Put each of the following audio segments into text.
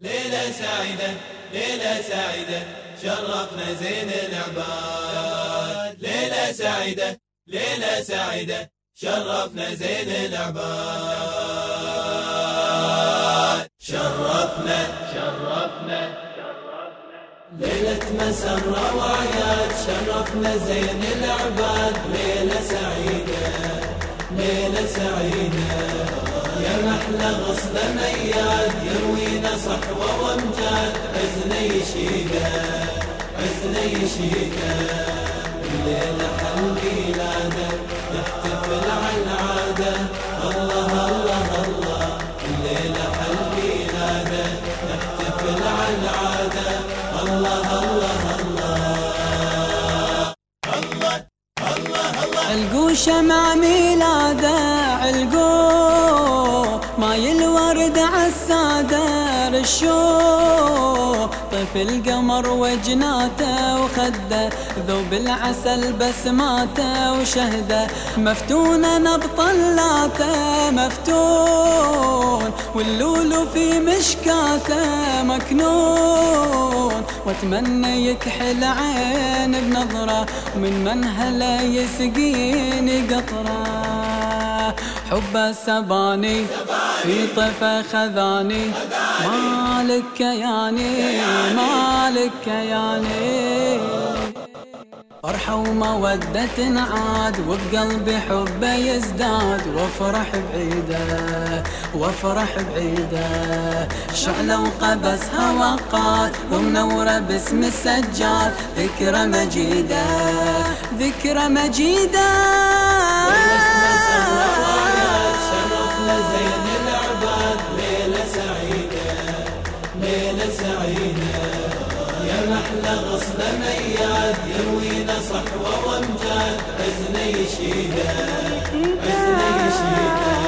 ليلة سعيدة ليلة سعيدة شرفنا زين العباد. ليلة سعيدة ليلة سعيدة شرفنا زين العباد. شرفنا شرفنا ليلة مسرة وعياد شرفنا زين العباد. ليلة سعيدة ليلة سعيدة. يا محلى غصن مياد يروينا صحوة وامجاد عزنا يشيده عزنا يشيده الليلة حل ميلاده نحتفل على العادة. الله الله الله. الليلة حل ميلاده نحتفل على العادة. الله الله الله. الله الله القوشة مع ميلاده علقوه ماي الورد عالسادر الشوق طيف القمر وجناته وخده ذوب العسل بسماته وشهده. مفتونة نبطلاته مفتون. واللولو في مشكاته مكنون. وأتمنى يكحل عين بنظرة ومن منهله يسقيني قطرة. حب السباني في طفى خذاني مالك كياني مالك كياني فرحة ومودة عاد وبقلبي حبه يزداد. وافرح بعيده وافرح بعيده. شعلة وقبسها وقات ومنورة باسم السجاد. ذكرى مجيدة ذكرى مجيدة. غصن مياد يروينا صحوة وامجاد عزنا يشيده عزنا يشيده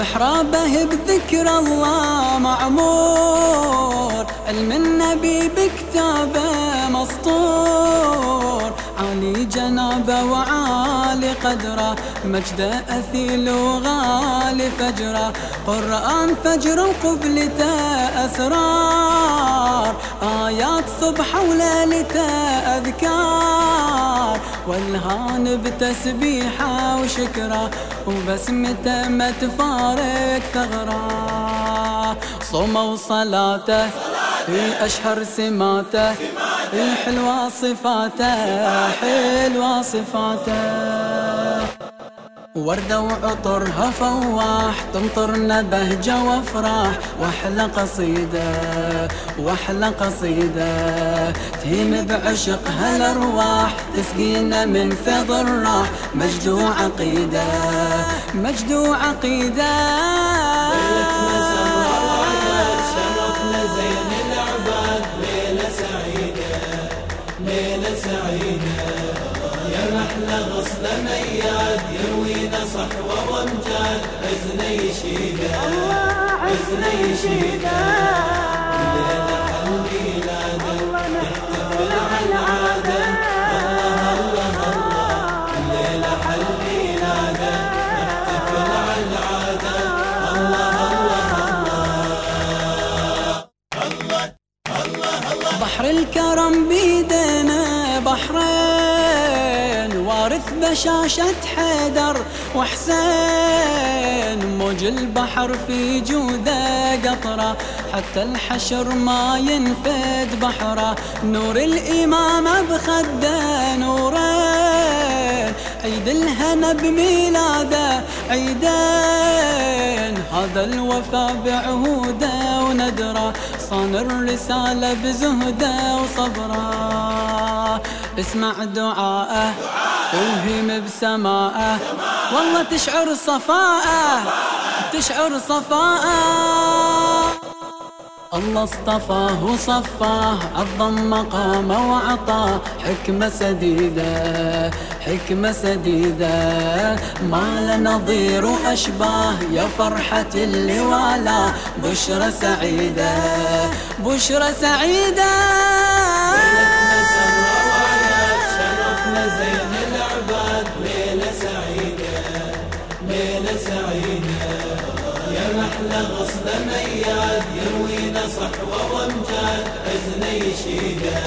محرابه بذكر الله معمور علم النبي بكتابه مسطور. عالي جنابه وعالي قدره. مجده أثيل وغالي فجره. قرآن فجر وقبلته أسرار. آيات صبح وليلته أذكار. والهان بتسبيحه وشكره. وبسمته ما تفارق ثغره. صومه وصلاته في أشهر سماته في حلوة صفاته حلوة صفاته. وردة وعطرها فواح تمطرنا بهجة وافراح. وأحلى قصيدة وأحلى قصيدة. تهيم بعشقها الارواح تسقينا من فيض الراح. مجد وعقيدة مجد وعقيدة غصن مياد يروينا صحوة وأمجاد عزنا يشيده عزنا يشيده وارث بشاشة حيدر وحسين موج البحر في جوده قطرة. حتى الحشر ما ينفد بحره. نور الإمام بخده نورين. عيد الهنا بميلاده عيدين. هذا الوفا بعهوده وندره. صان الرسالة بزهده وصبره. اسمع دعاءه. توهم بسماءه. والله تشعر صفاءه. تشعر صفاءه. الله اصطفاه وصفاه. عظم مقامه وعطاه. حكمة سديدة. حكمة سديدة. ما لنظير وأشباه يا فرحة اللي والاه بشرى سعيدة. بشرى سعيدة. شرفنا زين العباد ليلة سعيدة ليلة سعيدة. يا محلى غصن مياد يروينا صحوة وامجاد حزن يشيده